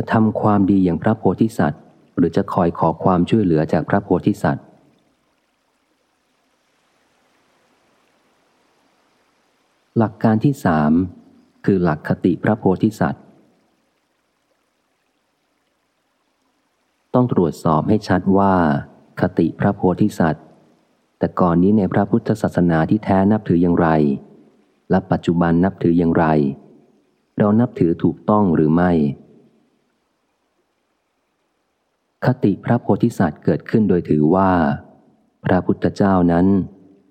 จะทำความดีอย่างพระโพธิสัตว์ หรือจะคอยขอความช่วยเหลือจากพระโพธิสัตว์ หลักการที่สามคือหลักคติพระโพธิสัตว์ ต้องตรวจสอบให้ชัดว่า คติพระโพธิสัตว์ แต่ก่อนนี้ในพระพุทธศาสนาที่แท้นับถืออย่างไร และปัจจุบันนับถืออย่างไร เรานับถือถูกต้องหรือไม่ คติพระโพธิสัตว์เกิดขึ้นโดยถือว่า พระพุทธเจ้านั้น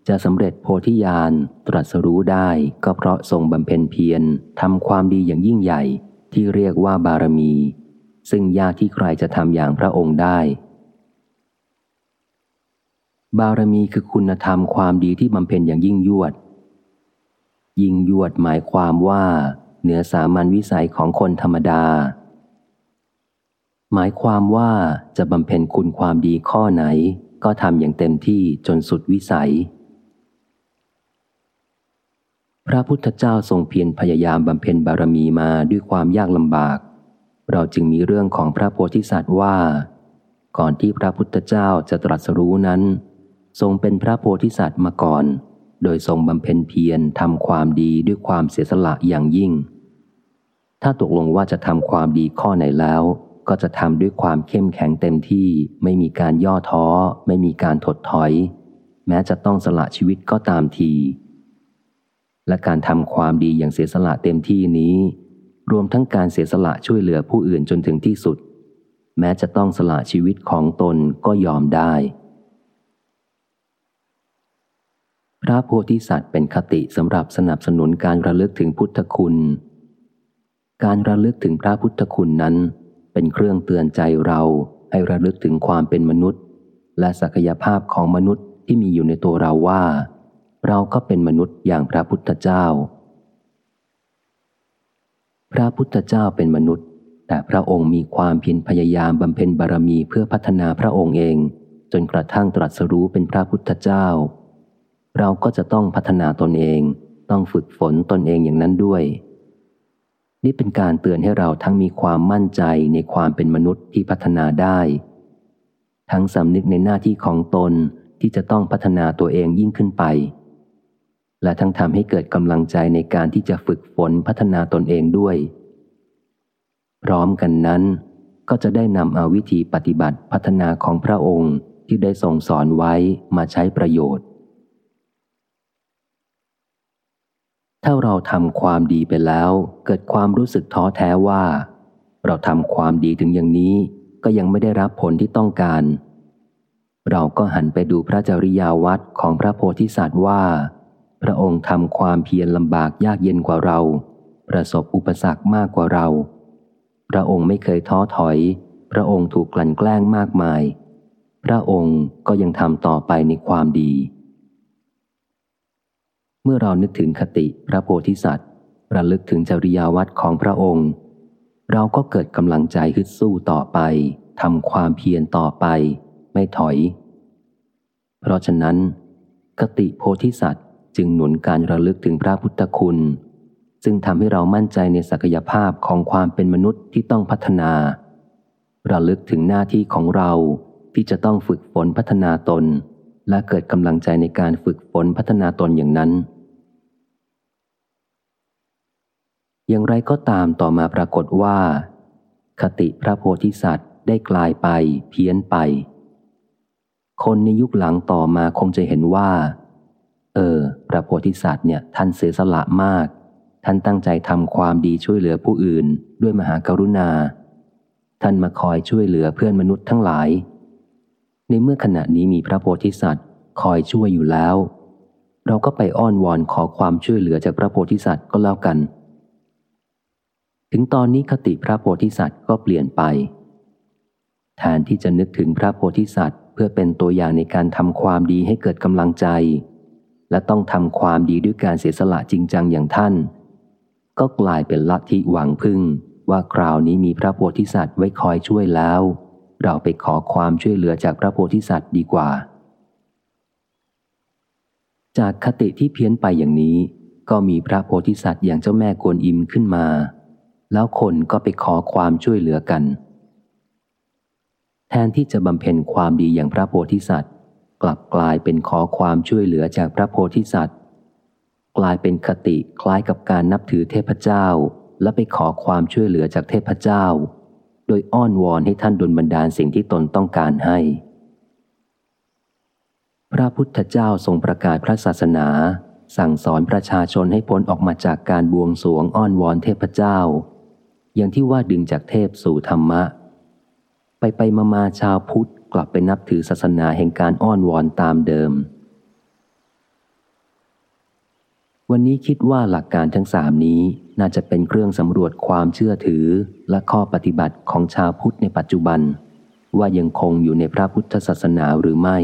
จะสำเร็จโพธิญาณตรัสรู้ได้ก็เพราะทรงบำเพ็ญเพียรทำความดีอย่างยิ่งใหญ่ที่เรียกว่าบารมี ซึ่งยากที่ใครจะทำอย่างพระองค์ได้ บารมีคือคุณธรรมความดีที่บำเพ็ญอย่างยิ่งยวด ยิ่งยวดหมายความว่า เหนือสามัญวิสัยของคนธรรมดา หมายความว่าจะบำเพ็ญคุณความดีข้อไหน ก็ทำอย่างเต็มที่จนสุดวิสัย พระพุทธเจ้าทรงเพียรพยายามบำเพ็ญบารมีมาด้วยความยากลำบาก เราจึงมีเรื่องของพระโพธิสัตว์ว่า ก่อนที่พระพุทธเจ้าจะตรัสรู้นั้น ทรงเป็นพระโพธิสัตว์มาก่อน โดยทรงบำเพ็ญเพียรทำความดีด้วยความเสียสละอย่างยิ่ง ถ้าตกลงว่าจะทำความดีข้อไหนแล้ว ก็จะทำด้วยความเข้มแข็งเต็มที่ ไม่มีการย่อท้อ ไม่มีการถดถอย แม้จะต้องสละชีวิตก็ตามที และการทำความดีอย่างเสียสละเต็มที่นี้ รวมทั้งการเสียสละช่วยเหลือผู้อื่นจนถึงที่สุด แม้จะต้องสละชีวิตของตนก็ยอมได้ พระโพธิสัตว์เป็นคติสำหรับสนับสนุนการระลึกถึงพุทธคุณ การระลึกถึงพระพุทธคุณนั้น เป็นเครื่องเตือนใจเราให้ระลึกถึงความเป็นมนุษย์ และศักยภาพของมนุษย์ที่มีอยู่ในตัวเราว่า เราก็เป็นมนุษย์อย่างพระพุทธเจ้า พระพุทธเจ้าเป็นมนุษย์ แต่พระองค์มีความเพียรพยายามบำเพ็ญบารมีเพื่อพัฒนาพระองค์เอง จนกระทั่งตรัสรู้เป็นพระพุทธเจ้า เราก็จะต้องพัฒนาตนเอง ต้องฝึกฝนตนเองอย่างนั้นด้วย นี่เป็นการเตือนให้เราทั้งมีความมั่นใจในความเป็นมนุษย์ที่พัฒนาได้ ทั้งสำนึกในหน้าที่ของตนที่จะต้องพัฒนาตัวเองยิ่งขึ้นไป และทั้งทำให้เกิดกำลังใจในการที่จะฝึกฝนพัฒนาตนเองด้วย พร้อมกันนั้น ก็จะได้นำเอาวิธีปฏิบัติพัฒนาของพระองค์ที่ได้ทรงสอนไว้มาใช้ประโยชน์ ถ้าเราทำความดีไปแล้ว เกิดความรู้สึกท้อแท้ว่า เราทำความดีถึงอย่างนี้ ก็ยังไม่ได้รับผลที่ต้องการ เราก็หันไปดูพระจริยาวัดของพระโพธิสัตว์ว่า พระองค์ทำความเพียรลำบากยากเย็นกว่าเรา ประสบอุปสรรคมากกว่าเรา พระองค์ไม่เคยท้อถอย พระองค์ถูกกลั่นแกล้งมากมาย พระองค์ก็ยังทำต่อไปในความดี มื่อเรานึกถึงคติพระโพธิสัตว์ ระลึกถึงจริยาวัดของพระองค์ เราก็เกิดกำลังใจฮึดสู้ต่อไปทำความเพียรต่อไป ไม่ถอย เพราะฉะนั้น คติโพธิสัตว์จึงหนุนการระลึกถึงพระพุทธคุณ ซึ่งทำให้เรามั่นใจในศักยภาพของความเป็นมนุษย์ที่ต้องพัฒนา ระลึกถึงหน้าที่ของเราที่จะต้องฝึกฝนพัฒนาตน และเกิดกำลังใจในการฝึกฝนพัฒนาตนอย่างนั้น อย่างไรก็ตามต่อมาปรากฏว่า คติพระโพธิสัตว์ได้กลายไปเพี้ยนไป คนในยุคหลังต่อมาคงจะเห็นว่า เออ พระโพธิสัตว์เนี่ยท่านเสียสละมาก ท่านตั้งใจทำความดีช่วยเหลือผู้อื่น ด้วยมหากรุณา ท่านมาคอยช่วยเหลือเพื่อนมนุษย์ทั้งหลาย ในเมื่อขณะนี้มีพระโพธิสัตว์คอยช่วยอยู่แล้ว เราก็ไปอ้อนวอนขอความช่วยเหลือจากพระโพธิสัตว์ก็แล้วกัน ถึงตอนนี้คติพระโพธิสัตว์ก็เปลี่ยนไป แทนที่จะนึกถึงพระโพธิสัตว์ เพื่อเป็นตัวอย่างในการทำความดีให้เกิดกำลังใจ และต้องทำความดีด้วยการเสียสละจริงจังอย่างท่าน ก็กลายเป็นลัทธิหวังพึ่งว่าคราวนี้มีพระโพธิสัตว์ไว้คอยช่วยแล้ว เราไปขอความช่วยเหลือจากพระโพธิสัตว์ดีกว่า จากคติที่เพี้ยนไปอย่างนี้ ก็มีพระโพธิสัตว์อย่างเจ้าแม่กวนอิมขึ้นมา แล้วคนก็ไปขอความช่วยเหลือกัน แทนที่จะบำเพ็ญความดีอย่างพระโพธิสัตว์ กลับกลายเป็นขอความช่วยเหลือจากพระโพธิสัตว์ กลายเป็นคติคล้ายกับการนับถือเทพเจ้า และไปขอความช่วยเหลือจากเทพเจ้า โดยอ้อนวอนให้ท่านดลบันดาลสิ่งที่ตนต้องการให้ พระพุทธเจ้าทรงประกาศพระศาสนาสั่งสอนประชาชนให้พ้นออกมาจากการบวงสรวงอ้อนวอนเทพเจ้า อย่างที่ว่าดึงจากเทพสู่ธรรมะ ไปไปมามาชาวพุทธกลับไปนับถือศาสนาแห่งการอ้อนวอนตามเดิม วันนี้คิดว่าหลักการทั้งสามนี้น่าจะเป็นเครื่องสำรวจความเชื่อถือและข้อปฏิบัติของชาวพุทธในปัจจุบัน ว่ายังคงอยู่ในพระพุทธศาสนาหรือไม่